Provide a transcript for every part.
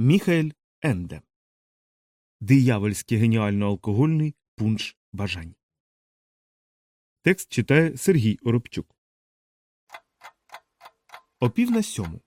Міхаель Енде Диявольський геніально алкогольний пунш бажань. Текст читає Сергій Оробчук. Опів на сьому.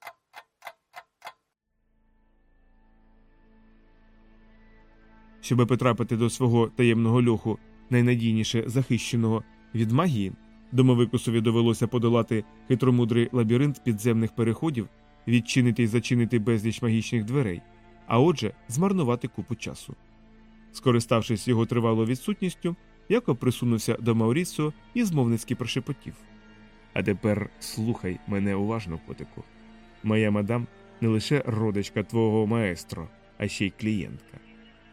Щоби потрапити до свого таємного льоху, найнадійніше захищеного від магії, домовикусові довелося подолати хитромудрий лабіринт підземних переходів, відчинити й зачинити безліч магічних дверей, а отже, змарнувати купу часу. Скориставшись його тривалою відсутністю, Якоб присунувся до Мауріцо і змовницьки прошепотів. А тепер слухай мене уважно, котику. Моя мадам не лише родичка твого маестро, а ще й клієнтка.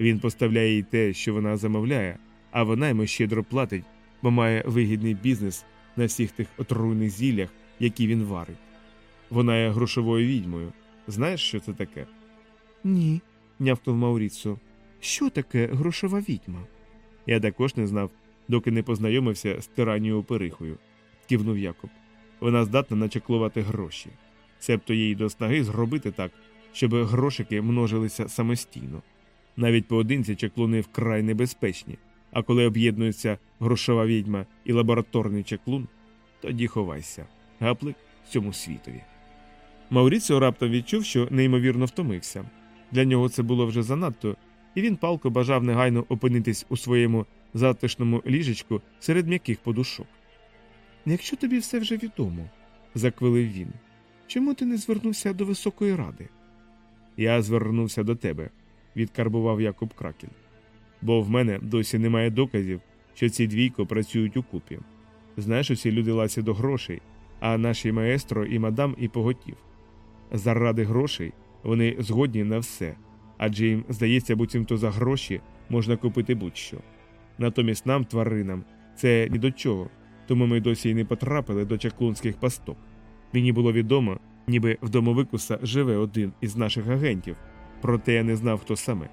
Він поставляє їй те, що вона замовляє, а вона йому щедро платить, бо має вигідний бізнес на всіх тих отруйних зіллях, які він варить. Вона є грошовою відьмою. Знаєш, що це таке? Ні, нявкнув Мауріцо. Що таке грошова відьма? Я також не знав, доки не познайомився з тиранією Перихою, кивнув Якоб. Вона здатна начеклувати гроші, себто їй до снаги зробити так, щоб грошики множилися самостійно. Навіть поодинці чеклуни вкрай небезпечні, а коли об'єднується грошова відьма і лабораторний чеклун, тоді ховайся, гаплик цьому світові. Мауріціо раптом відчув, що неймовірно втомився. Для нього це було вже занадто, і він палко бажав негайно опинитись у своєму затишному ліжечку серед м'яких подушок. Якщо тобі все вже відомо, заквилив він, чому ти не звернувся до Високої ради? Я звернувся до тебе, відкарбував Якоб Кракель. Бо в мене досі немає доказів, що ці двійко працюють у купі. Знаєш, усі люди ласі до грошей, а наші маестро і мадам і поготів. Заради грошей вони згодні на все, адже їм здається, буцімто за гроші можна купити будь-що. Натомість нам, тваринам, це ні до чого, тому ми досі й не потрапили до чаклунських пасток. Мені було відомо, ніби в домовикуса живе один із наших агентів, проте я не знав, хто саме.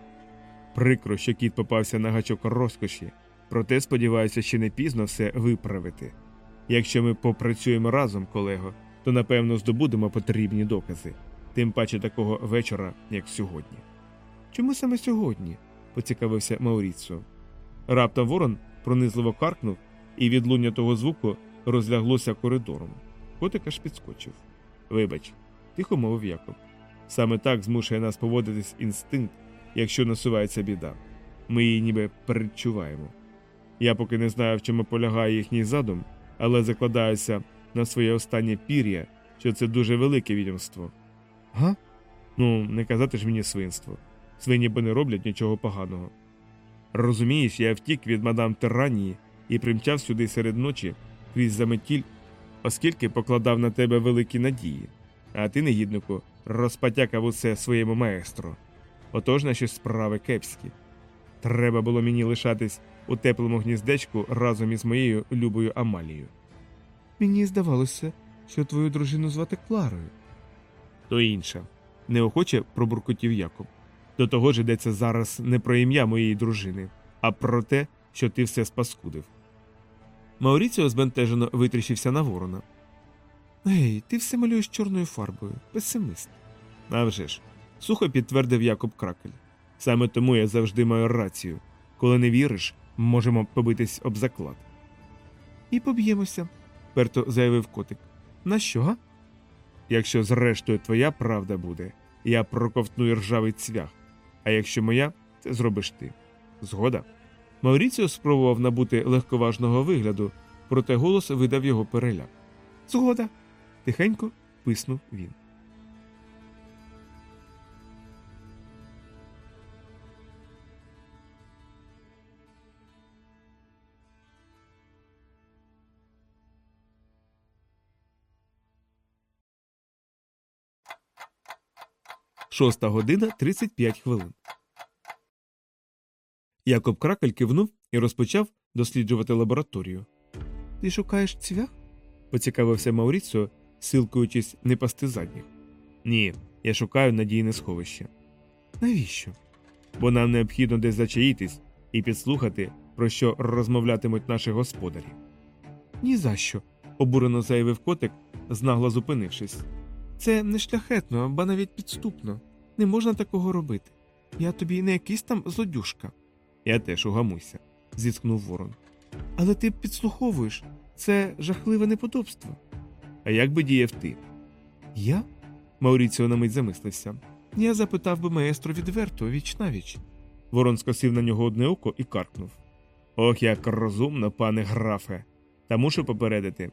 Прикро, що кіт попався на гачок розкоші, проте сподіваюся, ще не пізно все виправити. Якщо ми попрацюємо разом, колего, то напевно здобудемо потрібні докази, тим паче такого вечора, як сьогодні. Чому саме сьогодні? поцікавився Мауріцо. Раптом ворон пронизливо каркнув, і відлуння того звуку розляглося коридором. Котик аж підскочив. Вибач, тихо мовив Якоб. Саме так змушує нас поводитись інстинкт, якщо насувається біда. Ми її ніби передчуваємо. Я поки не знаю, в чому полягає їхній задум, але закладаюся на своє останнє пір'я, що це дуже велике відомство. Га? Ну, не казати ж мені свинство. Свині бо не роблять нічого поганого. Розумієш, я втік від мадам Терранії і примчав сюди серед ночі крізь заметіль, оскільки покладав на тебе великі надії, а ти, негіднику, розпатякав усе своєму маестро. Отож наші справи кепські. Треба було мені лишатись у теплому гніздечку разом із моєю любою Амалією. Мені здавалося, що твою дружину звати Кларою. То інша. Неохоче пробуркотів Якоб. До того ж йдеться зараз не про ім'я моєї дружини, а про те, що ти все спаскудив. Мауріціо збентежено витріщився на ворона. Гей, ти все малюєш чорною фарбою, песимист. «А вже ж», – сухо підтвердив Якоб Кракель. Саме тому я завжди маю рацію. Коли не віриш, можемо побитись об заклад. І поб'ємося, перто заявив котик. На що? Якщо зрештою твоя правда буде, я проковтну ржавий цвях, а якщо моя, це зробиш ти. Згода. Мауріціо спробував набути легковажного вигляду, проте голос видав його переляк. Згода. тихенько писнув він. Шоста година 35 хвилин. Якоб Кракель кивнув і розпочав досліджувати лабораторію. Ти шукаєш цвях? поцікавився Мауріціо, силкуючись не пасти задніх. Ні, я шукаю надійне сховище. Навіщо? Бо нам необхідно десь зачаїтись і підслухати, про що розмовлятимуть наші господарі. Ні за що, обурено заявив котик, знагло зупинившись. Це не шляхетно, ба навіть підступно. Не можна такого робити. Я тобі не якийсь там злодюшка. Я теж угамуйся, зіткнув ворон. Але ти підслуховуєш це жахливе неподобство. А як би діяв ти? Я? Мауріціо на мить замислився. Я запитав би маестро відверто, віч навіч. Ворон скосив на нього одне око і каркнув. Ох, як розумно, пане графе. Та мушу попередити.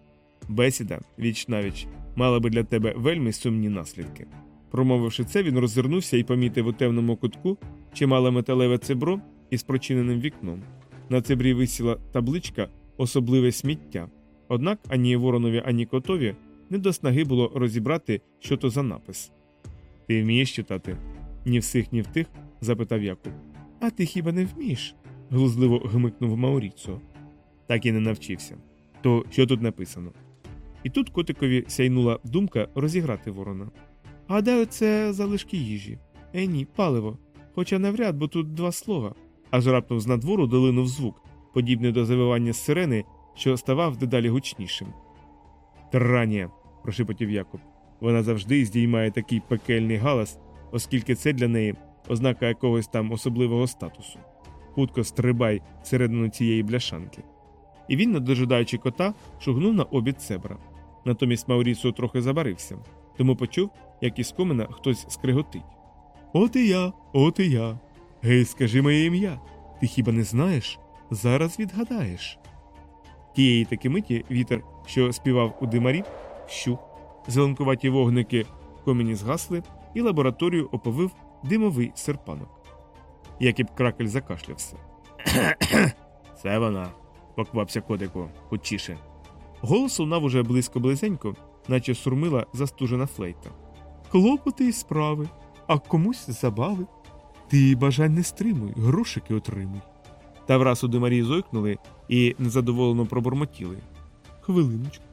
Бесіда, віч навіч, мала би для тебе вельми сумні наслідки. Промовивши це, він роззирнувся і помітив у темному кутку чимале металеве цебро із прочиненим вікном. На цебрі висіла табличка особливе сміття. Однак ані воронові, ані котові не до снаги було розібрати, що то за напис. Ти вмієш читати? Ні в сих, ні в тих? запитав Якуб. А ти хіба не вмієш? глузливо гмикнув Мауріцо. Так і не навчився. То що тут написано? І тут котикові сяйнула думка розіграти ворона. Гадаю, це залишки їжі. Е, ні, паливо. Хоча навряд, бо тут два слова. Аж раптом з надвору долинув звук, подібний до завивання сирени, що ставав дедалі гучнішим. Транія, прошепотів Якоб. Вона завжди здіймає такий пекельний галас, оскільки це для неї ознака якогось там особливого статусу. Хутко стрибай всередину цієї бляшанки. І він, не дожидаючи кота, шугнув на обід цебра. Натомість Маурісо трохи забарився, тому почув, як із комина хтось скриготить. От і я, от і я. Гей, скажи моє ім'я. Ти хіба не знаєш? Зараз відгадаєш. Тієї таки миті вітер, що співав у димарі, вщух. Зеленкуваті вогники в коміні згасли, і лабораторію оповив димовий серпанок. Якіб кракель закашлявся. Це вона, поквапся кодику, хочіше. Голос лунав уже близько близенько, наче сурмила застужена флейта. Клопоти й справи, а комусь забави. Ти бажань не стримуй, грошики отримуй. Та враз у Демарії зойкнули і незадоволено пробормотіли. Хвилиночку.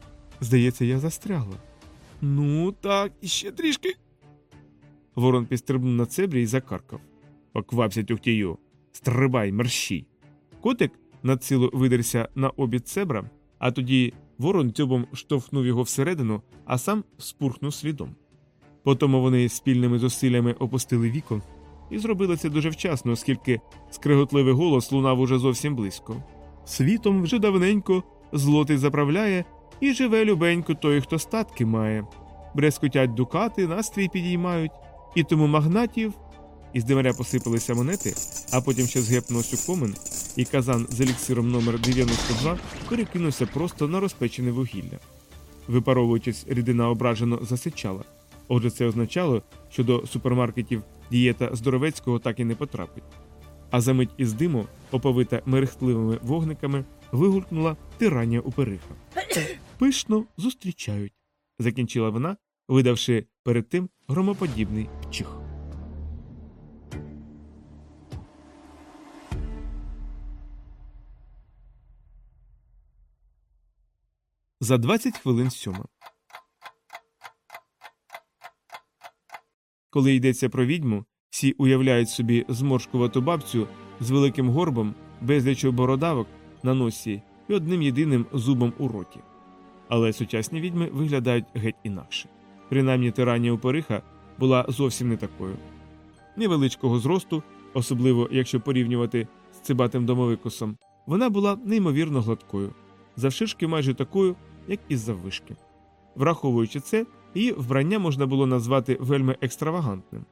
Здається, я застрягла. Ну, так, іще трішки. Ворон підстрибнув на цебрі і закаркав. Поквапся тюхтію. Стрибай, мерщій. Котик націло видерся на обід цебра, а тоді ворон тюбом штовхнув його всередину, а сам спурхнув слідом. Потім вони спільними зусиллями опустили віко і зробили це дуже вчасно, оскільки скриготливий голос лунав уже зовсім близько. Світом вже давненько злотий заправляє і живе любенько той, хто статки має. Брескотять дукати, настрій підіймають, і тому магнатів. Із димаря посипалися монети, а потім ще згепнувся комен, і казан з еліксиром номер 92 перекинувся просто на розпечене вугілля. Випаровуючись, рідина ображено засичала. Отже, це означало, що до супермаркетів дієта здоровецького так і не потрапить. А за мить із диму, оповита мерехтливими вогниками, вигулькнула тирання упериха. Пишно зустрічають, закінчила вона, видавши перед тим громоподібний чих. За 20 хвилин сьома. Коли йдеться про відьму, всі уявляють собі зморшкувату бабцю з великим горбом, безлічу бородавок на носі і одним єдиним зубом у роті. Але сучасні відьми виглядають геть інакше. Принаймні тирання Упориха була зовсім не такою. Невеличкого зросту, особливо якщо порівнювати з цибатим домовикосом, вона була неймовірно гладкою, завширшки майже такою, як і заввишки. Враховуючи це, її вбрання можна було назвати вельми екстравагантним.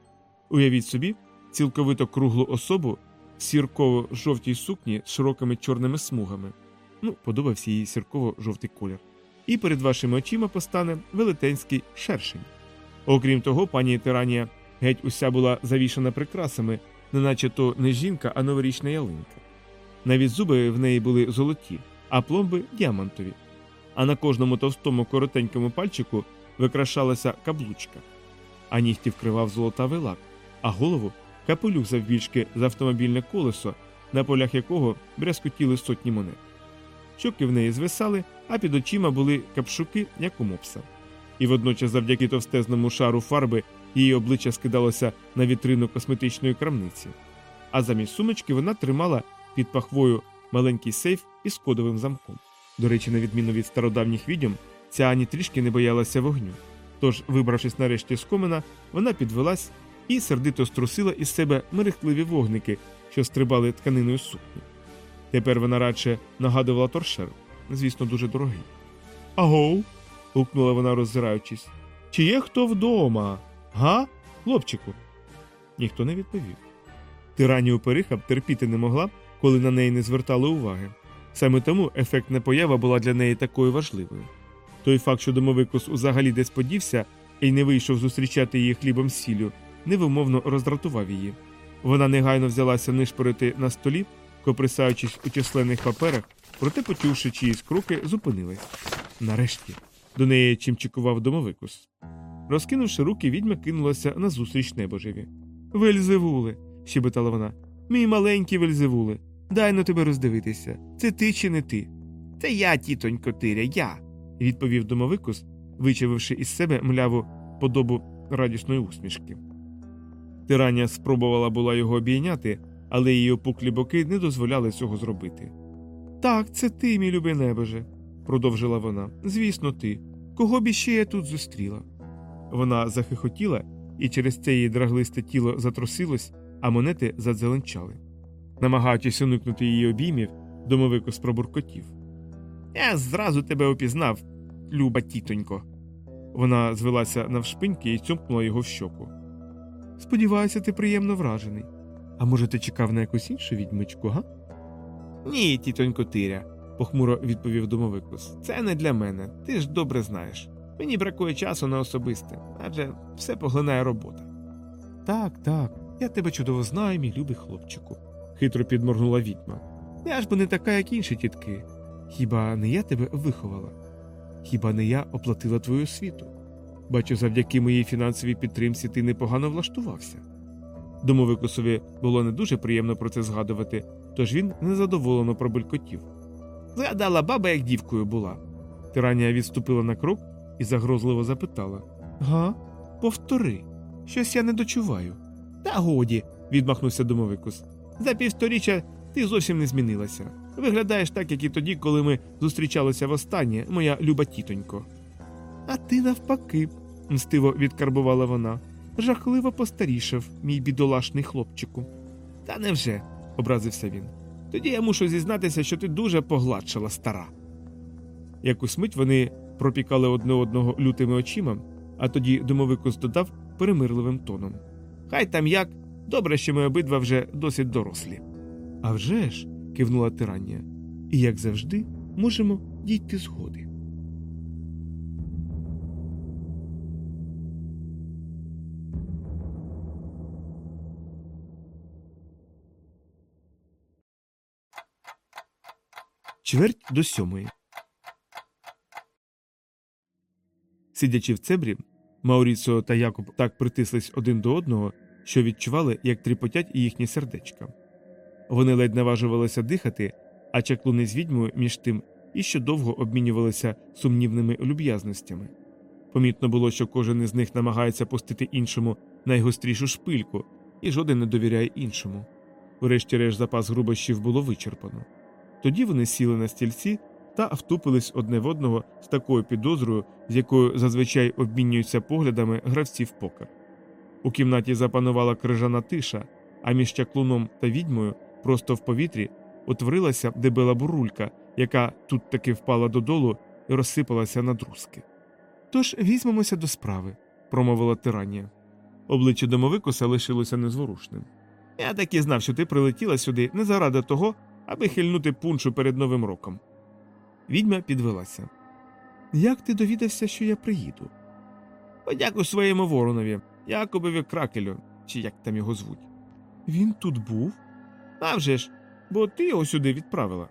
Уявіть собі, цілковито круглу особу в сірково-жовтій сукні з широкими чорними смугами. Ну, подобався їй сірково-жовтий колір. І перед вашими очима постане велетенський шершень. Окрім того, пані Тиранія геть уся була завішана прикрасами, неначе то не жінка, а новорічна ялинка. Навіть зуби в неї були золоті, а пломби діамантові. А на кожному товстому коротенькому пальчику викрашалася каблучка, а нігті вкривав золотавий лак, а голову капелюх завбільшки з автомобільне колесо, на полях якого брязкотіли сотні монет. Щоки в неї звисали, а під очима були капшуки, як у мопса. І водночас, завдяки товстезному шару фарби, її обличчя скидалося на вітрину косметичної крамниці. А замість сумочки вона тримала під пахвою маленький сейф із кодовим замком. До речі, на відміну від стародавніх відьом, ця ані трішки не боялася вогню. Тож, вибравшись нарешті з комина, вона підвелась і сердито струсила із себе мерехтливі вогники, що стрибали тканиною сукні. Тепер вона радше нагадувала торшер, звісно, дуже дорогий. Агоу. гукнула вона, роззираючись. Чи є хто вдома? Га? Хлопчику. Ніхто не відповів. Тиранію периха б терпіти не могла, коли на неї не звертали уваги. Саме тому ефектна поява була для неї такою важливою. Той факт, що домовикус узагалі десь подівся і не вийшов зустрічати її хлібом з сіллю, невимовно роздратував її. Вона негайно взялася нишпорити на столі, коприсаючись у численних паперах, проте, почувши чиїсь кроки, зупинилась. Нарешті до неї чимчикував домовикус. Розкинувши руки, відьма кинулася назустріч небожеві. Вельзевуле, щебетала вона. Мій маленький Вельзевуле, дай на тебе роздивитися. Це ти чи не ти? Це я, тітонько Тиря, я, відповів домовикус, вичавивши із себе мляву подобу радісної усмішки. Тирання спробувала була його обійняти, але її опуклі боки не дозволяли цього зробити. Так, це ти, мій любий небоже, продовжила вона. Звісно, ти. Кого б іще я тут зустріла? Вона захихотіла, і через це її драглисте тіло затрусилось, а монети задзеленчали. Намагаючись уникнути її обіймів, домовикос пробуркотів. Я зразу тебе опізнав, люба тітонько. Вона звелася навшпиньки і цьомкнула його в щоку. Сподіваюся, ти приємно вражений. А може, ти чекав на якусь іншу відьмичку, га? Ні, тітонько Тиря, похмуро відповів домовикус. Це не для мене, ти ж добре знаєш. Мені бракує часу на особисте, адже все поглинає робота. Так, так, я тебе чудово знаю, мій любий хлопчику, хитро підморгнула відьма. Я ж бо не така, як інші тітки. Хіба не я тебе виховала? Хіба не я оплатила твою освіту? Бачу, завдяки моїй фінансовій підтримці ти непогано влаштувався. Домовикусові було не дуже приємно про це згадувати, тож він незадоволено пробелькотів. Згадала баба, як дівкою була. Тиранія відступила на крок і загрозливо запитала Га, повтори, щось я не дочуваю. Та годі, відмахнувся домовикус. За півсторіччя ти зовсім не змінилася. Виглядаєш так, як і тоді, коли ми зустрічалися востаннє, моя люба тітонько. А ти навпаки, мстиво відкарбувала вона. Жахливо постарішав, мій бідолашний хлопчику. Та невже, образився він. Тоді я мушу зізнатися, що ти дуже погладшала стара. Якусь мить вони пропікали одне одного лютими очима, а тоді домовикус додав перемирливим тоном. Хай там як, добре, що ми обидва вже досить дорослі. «А вже ж», – кивнула тирання, і, як завжди, можемо дійти згоди. Чверть до сьомої. Сидячи в цебрі, Мауріцо та Якоб так притислись один до одного, що відчували, як тріпотять і їхні сердечка. Вони ледь наважувалися дихати, а чаклуни з відьмою між тим іще довго обмінювалися сумнівними люб'язностями. Помітно було, що кожен із них намагається пустити іншому найгострішу шпильку, і жоден не довіряє іншому. Врешті-решт запас грубощів було вичерпано. Тоді вони сіли на стільці та втупились одне в одного з такою підозрою, з якою зазвичай обмінюються поглядами гравці в покер. У кімнаті запанувала крижана тиша, а між чаклуном та відьмою просто в повітрі утворилася дебела бурулька, яка тут таки впала додолу і розсипалася на друзки. Тож візьмемося до справи, промовила тиранія. Обличчя домовикуса лишилося незворушним. Я так і знав, що ти прилетіла сюди не заради того, аби хильнути пуншу перед новим роком. Відьма підвелася. Як ти довідався, що я приїду? Подякуй своєму воронові, Якобові кракелю, чи як там його звуть. Він тут був? А вже ж, бо ти його сюди відправила.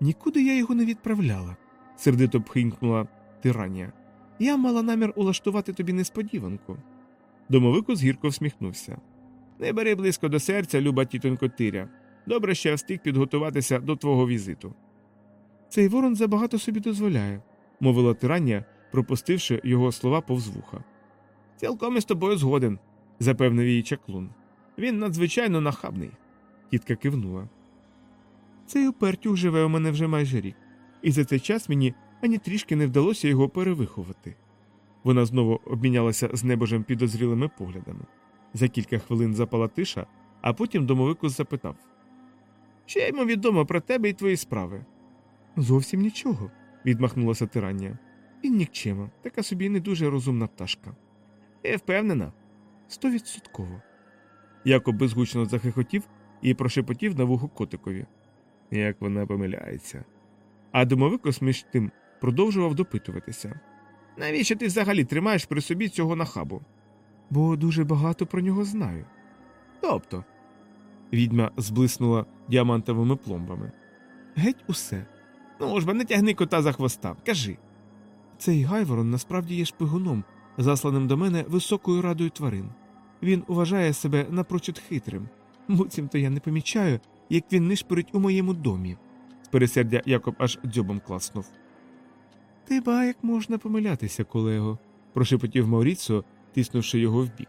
Нікуди я його не відправляла, сердито пхинькнула тиранія. Я мала намір улаштувати тобі несподіванку. Домовикус гірко всміхнувся. Не бери близько до серця, люба тітонько Тиря. Добре, що я встиг підготуватися до твого візиту. Цей ворон забагато собі дозволяє, мовила тирання, пропустивши його слова повз вуха. Цілком із тобою згоден, запевнив її чаклун. Він надзвичайно нахабний. Тітка кивнула. Цей опертюх живе у мене вже майже рік, і за цей час мені ані трішки не вдалося його перевиховати. Вона знову обмінялася з небожем підозрілими поглядами. За кілька хвилин запала тиша, а потім домовикус запитав Що йому відомо про тебе і твої справи? Зовсім нічого, відмахнулася тирання. Він нікчема, така собі не дуже розумна пташка. Я впевнена. Стовідсотково. Якоб безгучно захихотів і прошепотів на вухо котикові. Як вона помиляється. А домовикос між тим продовжував допитуватися. Навіщо ти взагалі тримаєш при собі цього нахабу? Бо дуже багато про нього знаю. Тобто. Відьма зблиснула діамантовими пломбами. Геть усе. Ну ж бо не тягни кота за хвоста, кажи. Цей Гайворон насправді є шпигуном, засланим до мене високою радою тварин. Він вважає себе напрочуд хитрим. Буцімто я не помічаю, як він нишпорить у моєму домі. З пересердя Якоб аж дзьобом класнув. Ти ба як можна помилятися, колего, прошепотів Мауріцо, тиснувши його в бік.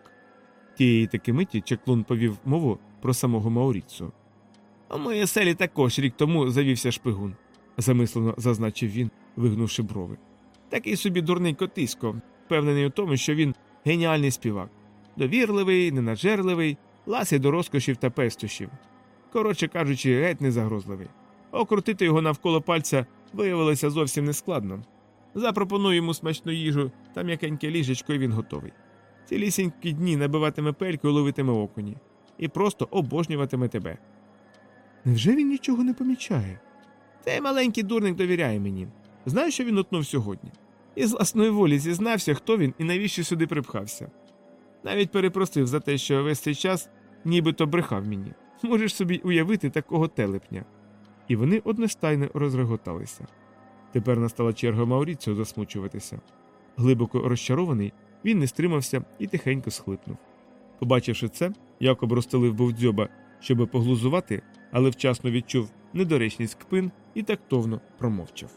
Тієї таки миті чаклун повів мову про самого Мауріцо. У моїй селі також рік тому завівся шпигун, замислено зазначив він, вигнувши брови. Такий собі дурний котисько, впевнений у тому, що він геніальний співак, довірливий, ненажерливий, ласий до розкошів та пестощів. Коротше кажучи, геть не загрозливий. Окрутити його навколо пальця виявилося зовсім нескладно. Запропоную йому смачну їжу та м'якеньке ліжечко, і він готовий. Цілісінькі дні набиватиме пельку і ловитиме окуні. І просто обожнюватиме тебе. Невже він нічого не помічає? Цей маленький дурник довіряє мені. Знаю, що він утнув сьогодні. І з власної волі зізнався, хто він і навіщо сюди припхався. Навіть перепросив за те, що весь цей час нібито брехав мені. Можеш собі уявити такого телепня. І вони одностайно розреготалися. Тепер настала черга Мауріціо засмучуватися. Глибоко розчарований, він не стримався і тихенько схлипнув. Побачивши це, Якоб розстелив був дзьоба, щоби поглузувати, але вчасно відчув недоречність кпин і тактовно промовчав.